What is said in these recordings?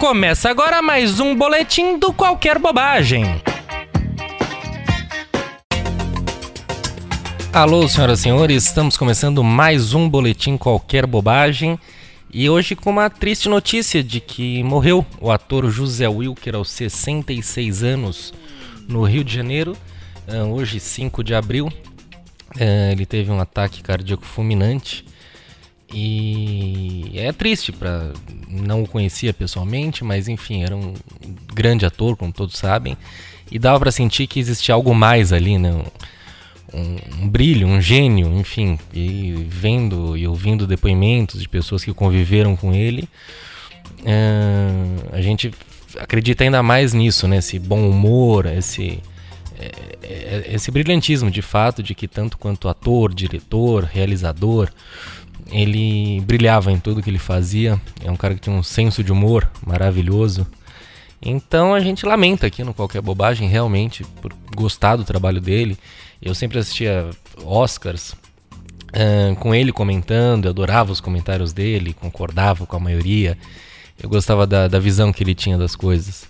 Começa agora mais um boletim do Qualquer Bobagem. Alô, senhoras e senhores, estamos começando mais um boletim Qualquer Bobagem. E hoje com uma triste notícia de que morreu o ator José Wilker aos 66 anos no Rio de Janeiro, ah, hoje 5 de abril. Ah, ele teve um ataque cardíaco fulminante e é triste para não o conhecia pessoalmente, mas enfim, era um grande ator, como todos sabem, e dava para sentir que existia algo mais ali, né? Um, um, brilho, um gênio, enfim, e vendo e ouvindo depoimentos de pessoas que conviveram com ele, uh, a gente acredita ainda mais nisso, né? Esse bom humor, esse é, é, esse brilhantismo de fato de que tanto quanto ator, diretor, realizador, ele brilhava em tudo que ele fazia. É um cara que tinha um senso de humor maravilhoso. Então a gente lamenta aqui no Qualquer Bobagem, realmente, por gostar do trabalho dele. Eu sempre assistia Oscars uh, com ele comentando, eu adorava os comentários dele, concordava com a maioria. Eu gostava da, da visão que ele tinha das coisas.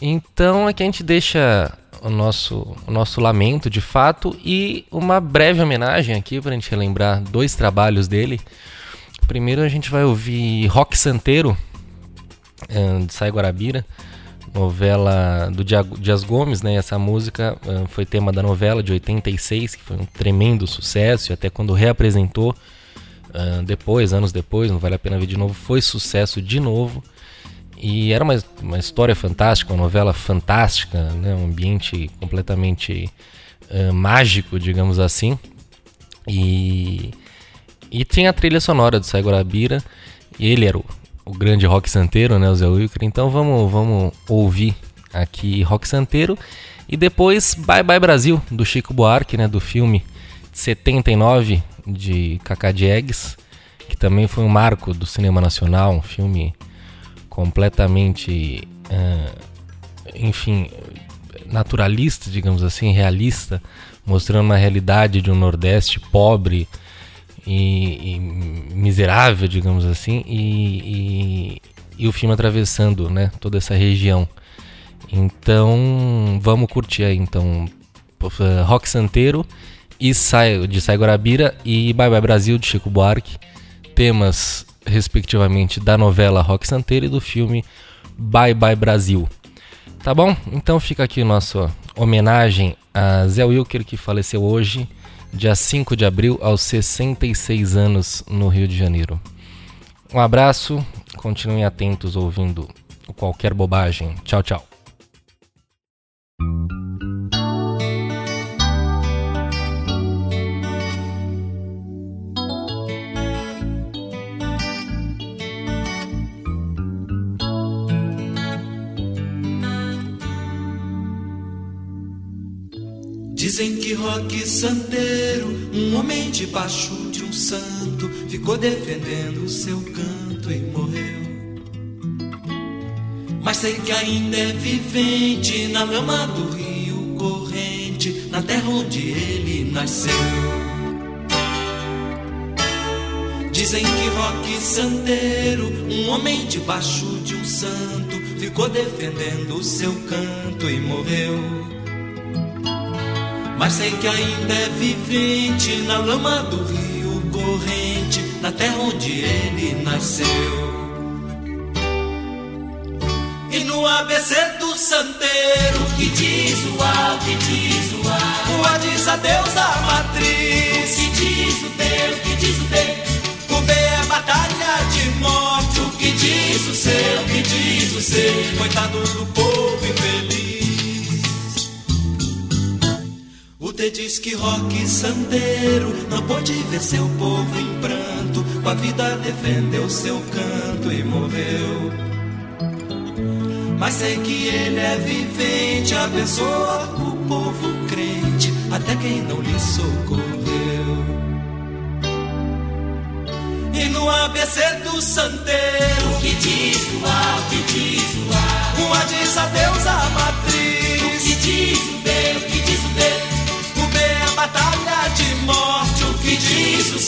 Então aqui a gente deixa o nosso, o nosso lamento de fato e uma breve homenagem aqui para a gente relembrar dois trabalhos dele. Primeiro a gente vai ouvir Rock Santeiro, eh, de Sai Guarabira, novela do Dias Gomes, né? Essa música eh, foi tema da novela de 86, que foi um tremendo sucesso, e até quando reapresentou eh, depois, anos depois, não vale a pena ver de novo, foi sucesso de novo. E era uma, uma história fantástica, uma novela fantástica, né? um ambiente completamente uh, mágico, digamos assim. E, e tinha a trilha sonora do Sai Guarabira, e ele era o, o grande rock santeiro, né, o Zé Wilker. Então vamos, vamos ouvir aqui Rock Santeiro. E depois Bye Bye Brasil, do Chico Buarque, né, do filme 79 de Cacá Diegues, que também foi um marco do cinema nacional, um filme completamente, uh, enfim, naturalista, digamos assim, realista, mostrando uma realidade de um Nordeste pobre e, e miserável, digamos assim, e, e, e, o filme atravessando né, toda essa região. Então, vamos curtir aí, então, Rock Santeiro e Sai, de Sai Guarabira e Bye Bye Brasil, de Chico Buarque, temas respectivamente, da novela Rock Santeiro e do filme Bye Bye Brasil. Tá bom? Então fica aqui nossa homenagem a Zé Wilker, que faleceu hoje, dia 5 de abril, aos 66 anos, no Rio de Janeiro. Um abraço, continuem atentos ouvindo qualquer bobagem. Tchau, tchau. Roque Santeiro, um homem debaixo de um santo, ficou defendendo o seu canto e morreu. Mas sei que ainda é vivente na lama do rio corrente, na terra onde ele nasceu. Dizem que Roque Santeiro, um homem debaixo de um santo, ficou defendendo o seu canto e morreu. Mas sei que ainda é vivente na lama do rio corrente, na terra onde ele nasceu. E no ABC do santeiro, que rock sandeiro não pôde ver seu povo em pranto, com a vida defendeu seu canto e morreu. Mas sei que ele é vivente, abençoa o povo crente, até quem não lhe socorreu. E no ABC do santeiro,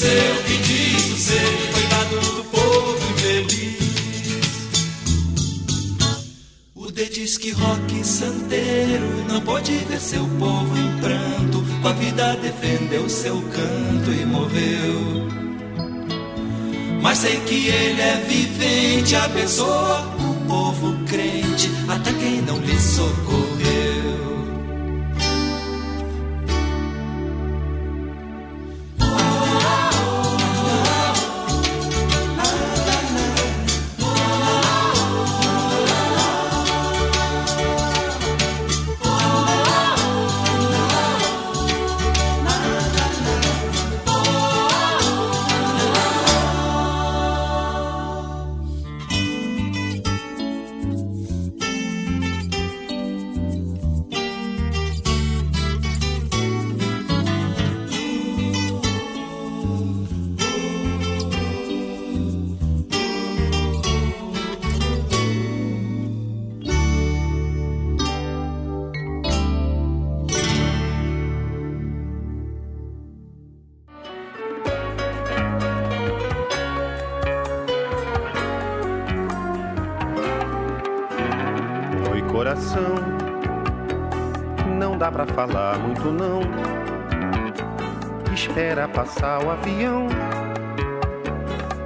o o que diz o seu, coitado do povo infeliz. Diz que rock santeiro não pode ver seu povo em pranto. Com a vida defendeu seu canto e morreu. Mas sei que ele é vivente, abençoa o povo crente, até quem não lhe socorreu. Passar o avião.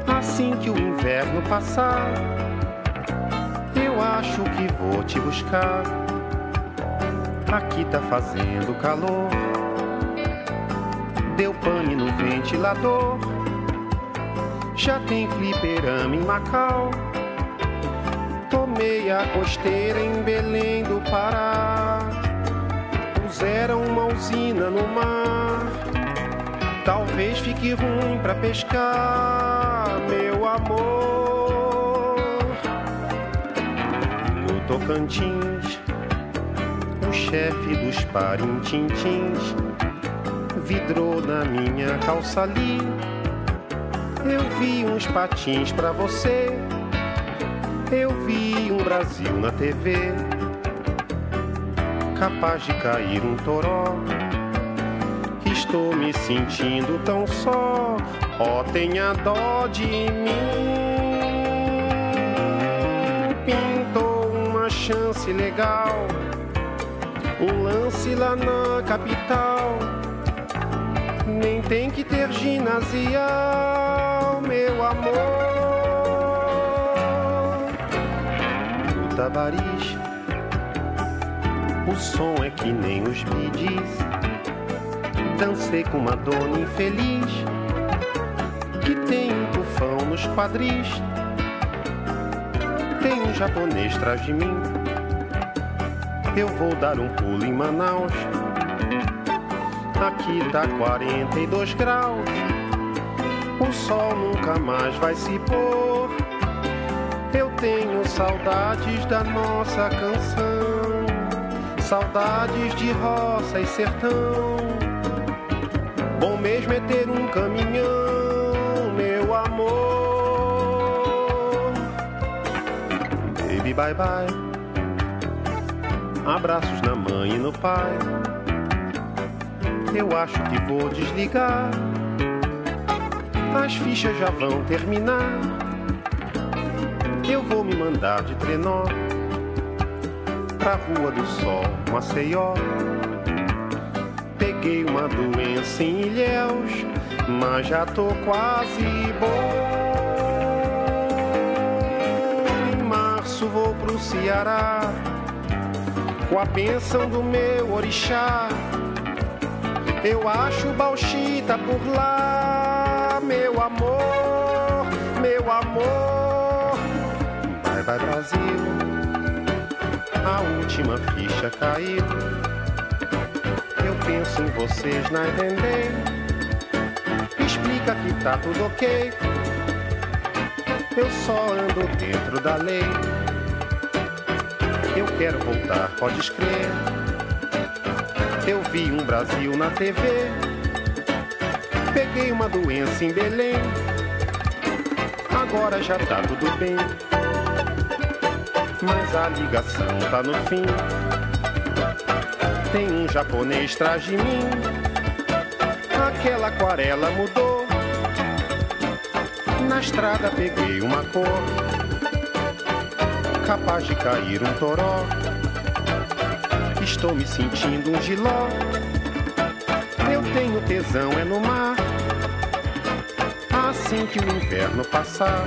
Assim que o inverno passar, eu acho que vou te buscar. Aqui tá fazendo calor. Deu pane no ventilador. Já tem fliperama em Macau. Tomei a costeira em Belém do Pará. Puseram uma usina no mar Talvez fique ruim pra pescar, meu amor. No Tocantins, o chefe dos parintintins vidrou na minha calça ali. Eu vi uns patins pra você. Eu vi um Brasil na TV, capaz de cair um toró estou me sentindo tão só. Ó, oh, tenha dó de mim. Pintou uma chance legal, um lance lá na capital. Nem tem que ter ginasial, meu amor. O som é que nem os midis Dancei com uma dona infeliz que tem um tufão nos quadris. Tem um japonês atrás de mim. Eu vou dar um pulo em Manaus. Aqui tá 42 graus. O sol nunca mais vai se pôr. Eu tenho saudades da nossa canção. Saudades de roça e sertão Bom mesmo é ter um caminhão, meu amor. Baby, bye bye. Abraços na mãe e no pai. Eu acho que vou desligar. As fichas já vão terminar. Eu vou me mandar de trenó pra Rua do Sol, Maceió. Peguei uma doença em Ilhéus, mas já tô quase bom. Em março vou pro Ceará, com a bênção do meu orixá. Eu acho Bauxita por lá, meu amor, meu amor. Vai, Brasil, a última ficha caiu penso em vocês na entender. Explica que tá tudo ok. Eu só ando dentro da lei. Eu quero voltar, pode crer. Eu vi um Brasil na TV. Peguei uma doença em Belém. Agora já tá tudo bem. Mas a ligação tá no fim tem um japonês atrás de mim. Aquela aquarela mudou. Na estrada peguei uma cor. capaz de cair um toró. Estou me sentindo um giló. Eu tenho tesão é no mar. Assim que o inverno passar,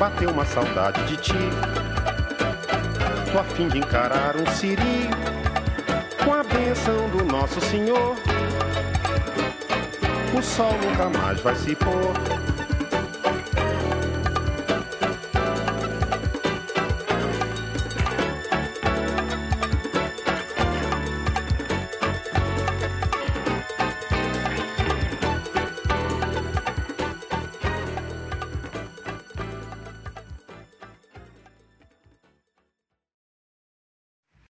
bateu uma saudade de ti. Tô a fim de encarar um siri com a benção do nosso Senhor. O sol nunca mais vai se pôr